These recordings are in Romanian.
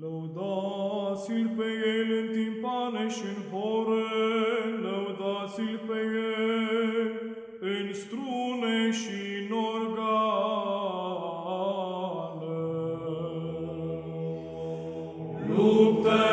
Lăudați-l pe El în timpane și în hore, lăudați-l pe El în strune și în organe. Luptă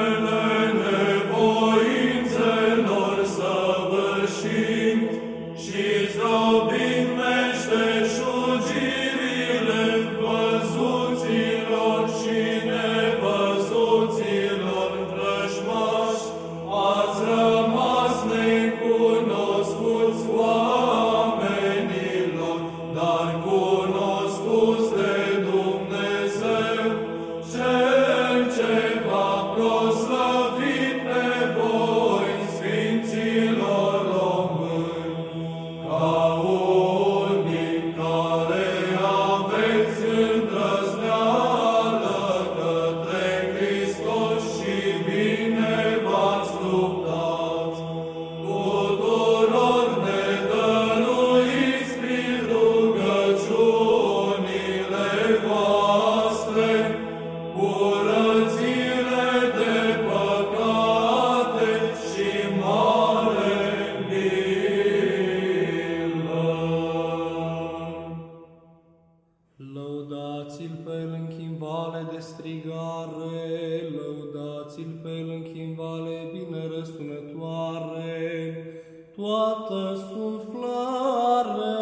toată suflarea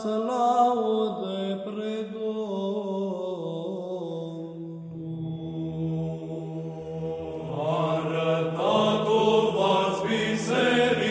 să laude pre Domnul. Arătat-o v-ați biserică,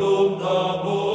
Lum Namo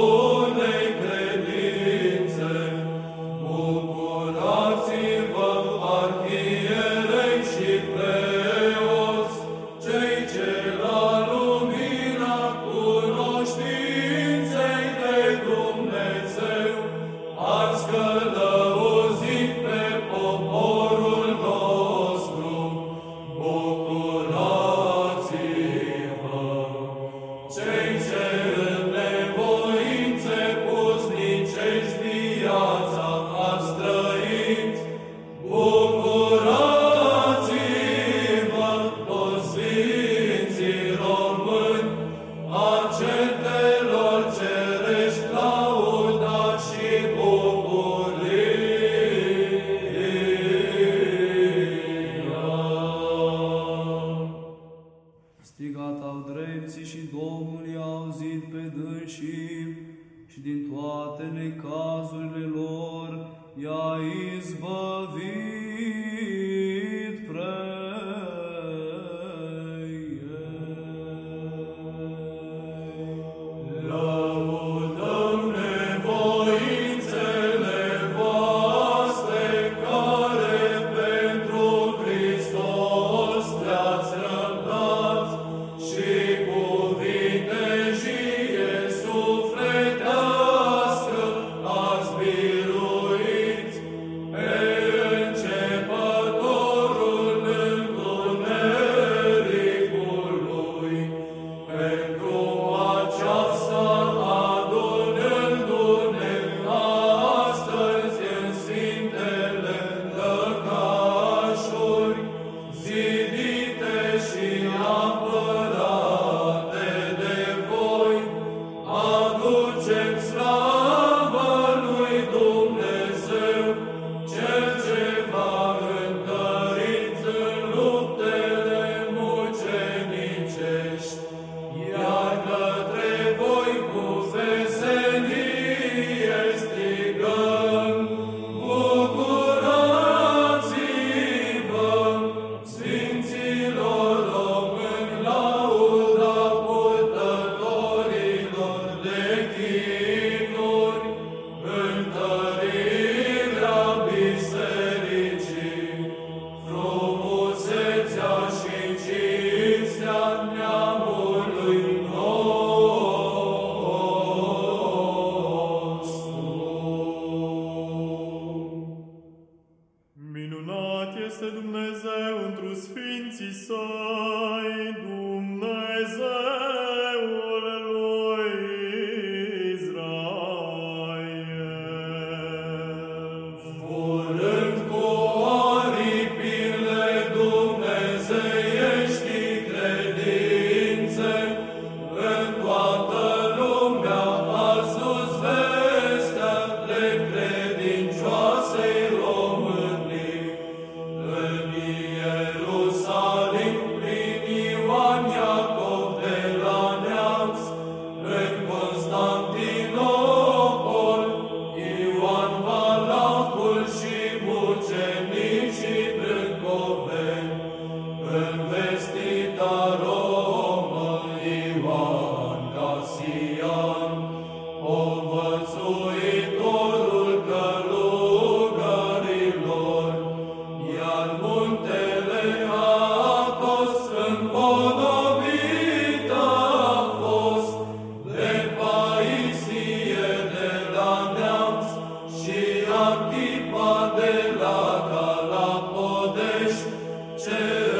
Domnul i-a auzit pe dânsii și din toate necazurile lor i-a izbăvit. Cheers.